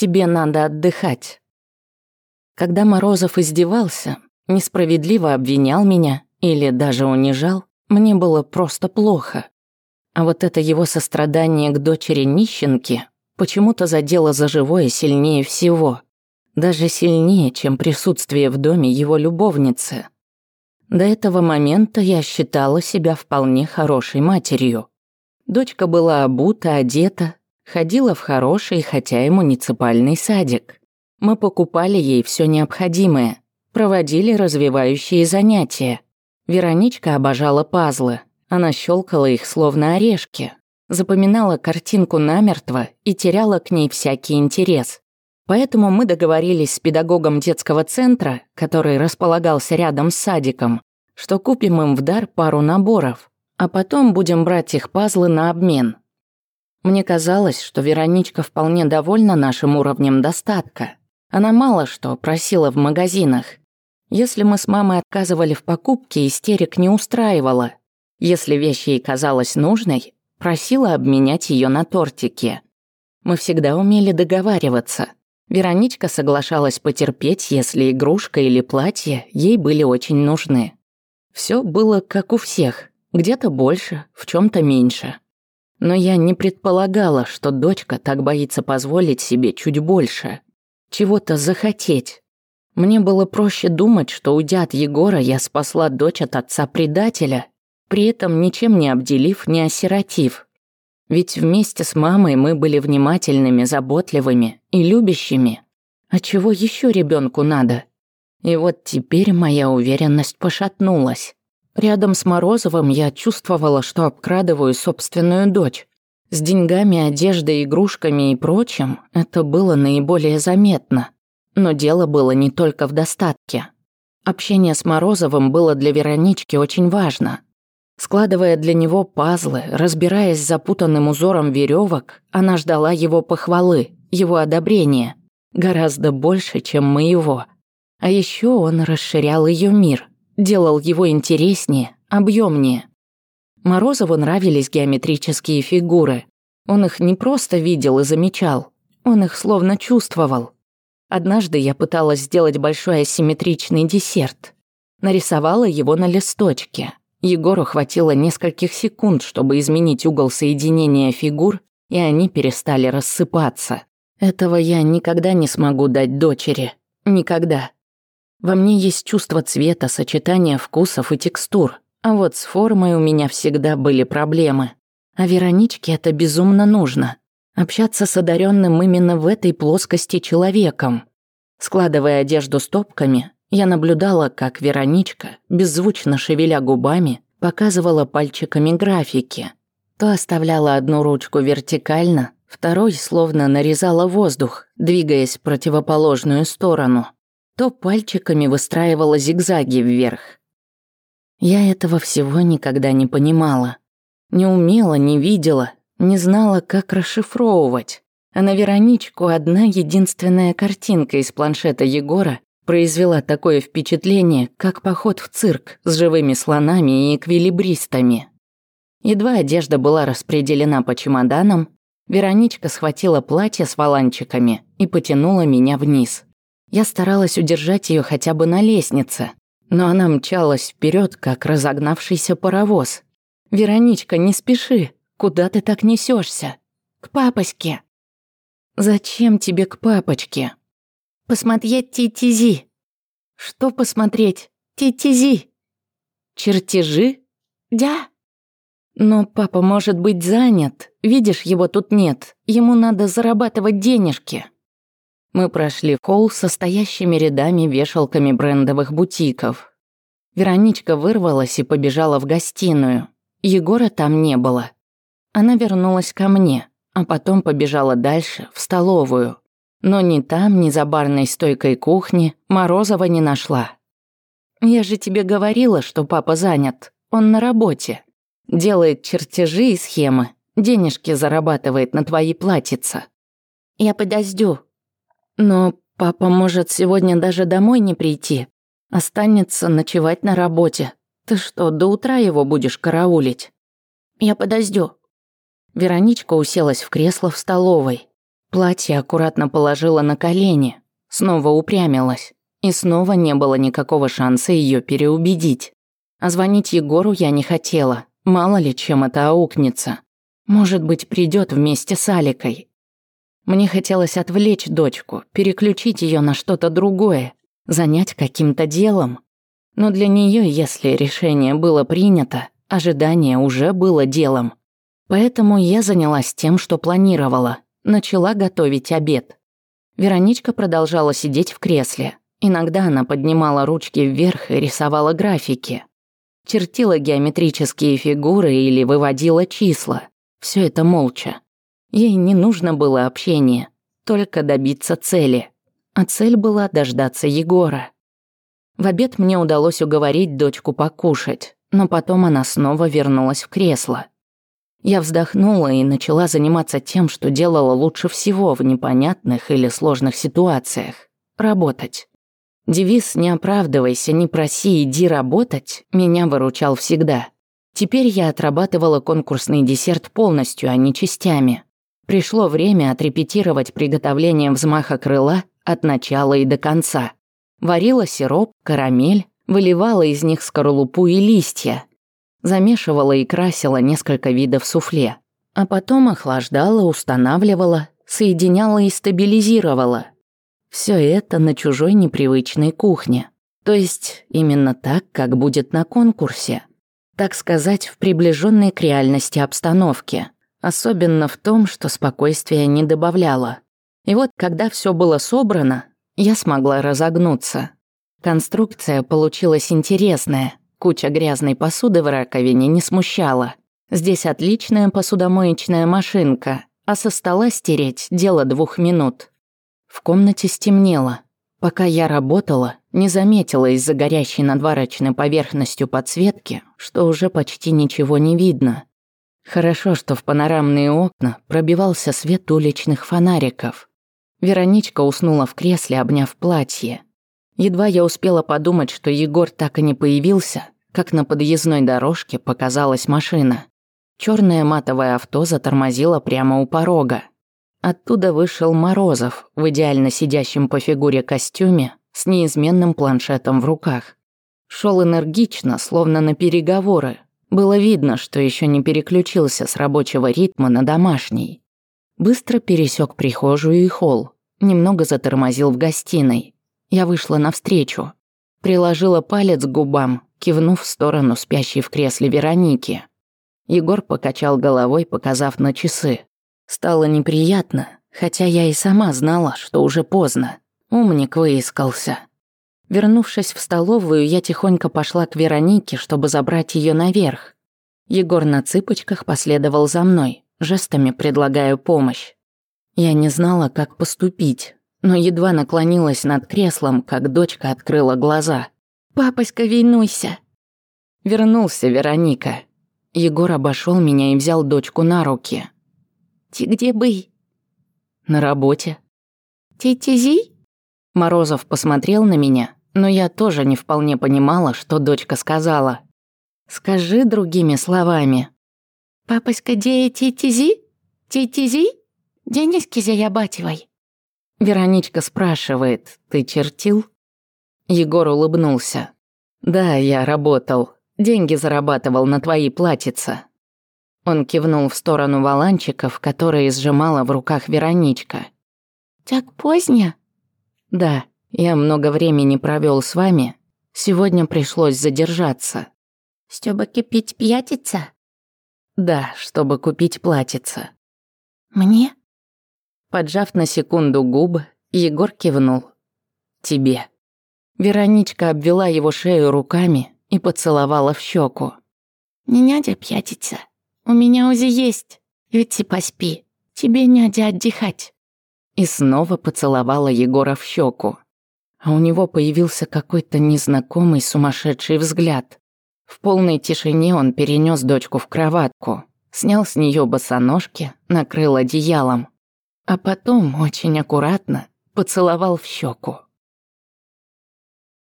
Тебе надо отдыхать». Когда Морозов издевался, несправедливо обвинял меня или даже унижал, мне было просто плохо. А вот это его сострадание к дочери нищенки почему-то задело за живое сильнее всего. Даже сильнее, чем присутствие в доме его любовницы. До этого момента я считала себя вполне хорошей матерью. Дочка была обута, одета, ходила в хороший, хотя и муниципальный садик. Мы покупали ей все необходимое, проводили развивающие занятия. Вероничка обожала пазлы. Она щелкала их словно орешки, запоминала картинку намертво и теряла к ней всякий интерес. Поэтому мы договорились с педагогом детского центра, который располагался рядом с садиком, что купим им в дар пару наборов, а потом будем брать их пазлы на обмен – мне казалось, что Вероничка вполне довольна нашим уровнем достатка. Она мало что просила в магазинах. Если мы с мамой отказывали в покупке, истерик не устраивала. Если вещь ей казалась нужной, просила обменять ее на тортики. Мы всегда умели договариваться. Вероничка соглашалась потерпеть, если игрушка или платье ей были очень нужны. Все было как у всех, где-то больше, в чем то меньше. Но я не предполагала, что дочка так боится позволить себе чуть больше. Чего-то захотеть. Мне было проще думать, что, уйдя от Егора, я спасла дочь от отца-предателя, при этом ничем не обделив, не осиротив. Ведь вместе с мамой мы были внимательными, заботливыми и любящими. А чего еще ребенку надо? И вот теперь моя уверенность пошатнулась. Рядом с Морозовым я чувствовала, что обкрадываю собственную дочь. С деньгами, одеждой, игрушками и прочим это было наиболее заметно. Но дело было не только в достатке. Общение с Морозовым было для Веронички очень важно. Складывая для него пазлы, разбираясь с запутанным узором веревок, она ждала его похвалы, его одобрения. Гораздо больше, чем моего. А еще он расширял ее мир делал его интереснее, объемнее. Морозову нравились геометрические фигуры. Он их не просто видел и замечал, он их словно чувствовал. Однажды я пыталась сделать большой асимметричный десерт. Нарисовала его на листочке. Егору хватило нескольких секунд, чтобы изменить угол соединения фигур, и они перестали рассыпаться. Этого я никогда не смогу дать дочери. Никогда. Во мне есть чувство цвета, сочетания вкусов и текстур. А вот с формой у меня всегда были проблемы. А Вероничке это безумно нужно. Общаться с одаренным именно в этой плоскости человеком. Складывая одежду стопками, я наблюдала, как Вероничка, беззвучно шевеля губами, показывала пальчиками графики. То оставляла одну ручку вертикально, второй словно нарезала воздух, двигаясь в противоположную сторону – то пальчиками выстраивала зигзаги вверх. Я этого всего никогда не понимала. Не умела, не видела, не знала, как расшифровывать. А на Вероничку одна единственная картинка из планшета Егора произвела такое впечатление, как поход в цирк с живыми слонами и эквилибристами. Едва одежда была распределена по чемоданам, Вероничка схватила платье с воланчиками и потянула меня вниз. Я старалась удержать ее хотя бы на лестнице, но она мчалась вперед, как разогнавшийся паровоз. «Вероничка, не спеши! Куда ты так несешься? К папочке!» «Зачем тебе к папочке?» «Посмотреть тетизи!» «Что посмотреть? Тетизи!» «Чертежи?» «Да!» «Но папа может быть занят. Видишь, его тут нет. Ему надо зарабатывать денежки». Мы прошли холл со стоящими рядами-вешалками брендовых бутиков. Вероничка вырвалась и побежала в гостиную. Егора там не было. Она вернулась ко мне, а потом побежала дальше, в столовую. Но ни там, ни за барной стойкой кухни Морозова не нашла. «Я же тебе говорила, что папа занят. Он на работе. Делает чертежи и схемы. Денежки зарабатывает на твои платьица». «Я подожду», но папа может сегодня даже домой не прийти. Останется ночевать на работе. Ты что, до утра его будешь караулить? Я подождю. Вероничка уселась в кресло в столовой. Платье аккуратно положила на колени. Снова упрямилась. И снова не было никакого шанса ее переубедить. А звонить Егору я не хотела. Мало ли, чем это аукнется. Может быть, придет вместе с Аликой, мне хотелось отвлечь дочку, переключить ее на что-то другое, занять каким-то делом. Но для нее, если решение было принято, ожидание уже было делом. Поэтому я занялась тем, что планировала. Начала готовить обед. Вероничка продолжала сидеть в кресле. Иногда она поднимала ручки вверх и рисовала графики. Чертила геометрические фигуры или выводила числа. Все это молча. Ей не нужно было общение, только добиться цели. А цель была дождаться Егора. В обед мне удалось уговорить дочку покушать, но потом она снова вернулась в кресло. Я вздохнула и начала заниматься тем, что делала лучше всего в непонятных или сложных ситуациях – работать. Девиз «Не оправдывайся, не проси, иди работать» меня выручал всегда. Теперь я отрабатывала конкурсный десерт полностью, а не частями – Пришло время отрепетировать приготовление взмаха крыла от начала и до конца. Варила сироп, карамель, выливала из них скорлупу и листья. Замешивала и красила несколько видов суфле. А потом охлаждала, устанавливала, соединяла и стабилизировала. Все это на чужой непривычной кухне. То есть именно так, как будет на конкурсе. Так сказать, в приближенной к реальности обстановке. Особенно в том, что спокойствие не добавляло. И вот, когда все было собрано, я смогла разогнуться. Конструкция получилась интересная. Куча грязной посуды в раковине не смущала. Здесь отличная посудомоечная машинка, а со стола стереть – дело двух минут. В комнате стемнело. Пока я работала, не заметила из-за горящей надварочной поверхностью подсветки, что уже почти ничего не видно – Хорошо, что в панорамные окна пробивался свет уличных фонариков. Вероничка уснула в кресле, обняв платье. Едва я успела подумать, что Егор так и не появился, как на подъездной дорожке показалась машина. Черное матовое авто затормозило прямо у порога. Оттуда вышел Морозов в идеально сидящем по фигуре костюме с неизменным планшетом в руках. Шел энергично, словно на переговоры, было видно, что еще не переключился с рабочего ритма на домашний. Быстро пересек прихожую и холл, немного затормозил в гостиной. Я вышла навстречу. Приложила палец к губам, кивнув в сторону спящей в кресле Вероники. Егор покачал головой, показав на часы. Стало неприятно, хотя я и сама знала, что уже поздно. Умник выискался. Вернувшись в столовую, я тихонько пошла к Веронике, чтобы забрать ее наверх. Егор на цыпочках последовал за мной, жестами предлагая помощь. Я не знала, как поступить, но едва наклонилась над креслом, как дочка открыла глаза. «Папочка, винуйся!» Вернулся Вероника. Егор обошел меня и взял дочку на руки. «Ти где бы?» «На работе». «Ти-ти-зи?» Морозов посмотрел на меня, но я тоже не вполне понимала, что дочка сказала. «Скажи другими словами». «Папаська дея тетизи? Тетизи? Дениски зя батевой». Вероничка спрашивает, «Ты чертил?» Егор улыбнулся. «Да, я работал. Деньги зарабатывал на твои платьица». Он кивнул в сторону валанчиков, которые сжимала в руках Вероничка. «Так поздно?» «Да», я много времени провёл с вами. Сегодня пришлось задержаться. Чтобы купить пьятица? Да, чтобы купить платьица. Мне? Поджав на секунду губы, Егор кивнул. Тебе. Вероничка обвела его шею руками и поцеловала в щеку. «Не нядя пьятится. У меня узи есть. Иди поспи. Тебе нядя отдыхать». И снова поцеловала Егора в щеку а у него появился какой-то незнакомый сумасшедший взгляд. В полной тишине он перенес дочку в кроватку, снял с нее босоножки, накрыл одеялом, а потом очень аккуратно поцеловал в щеку.